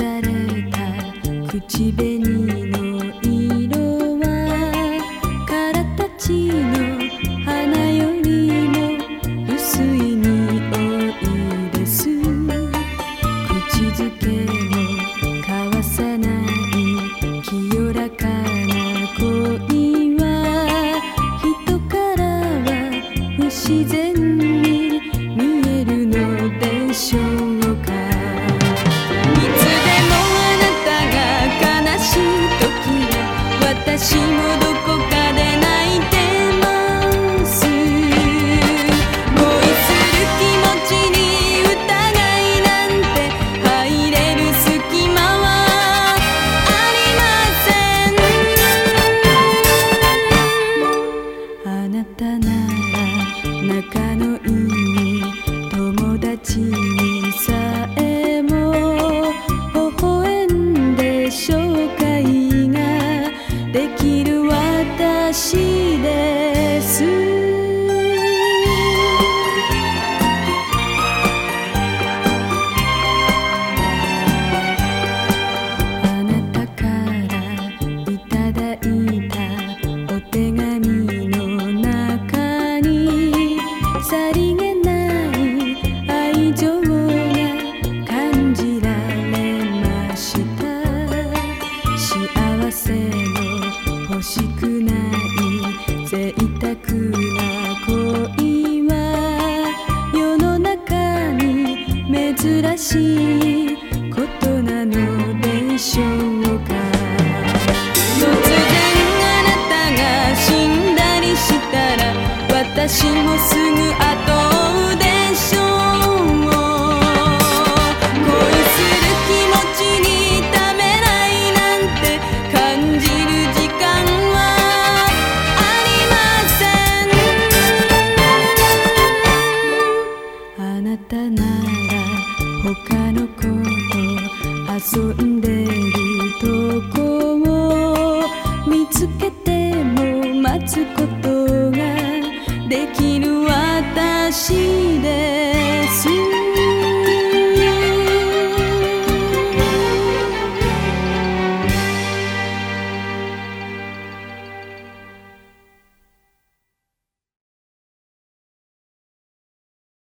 された口紅の色はからたちの花よりも薄い匂いです。口づけも交わさない清らかな恋は人からは不自然になたなら仲のいい友達にさ幸せの欲しくない贅沢な恋は世の中に珍しいことなのでしょうか。突然あなたが死んだりしたら私もすぐ後他の子と遊んでるとこを見つけても待つことができない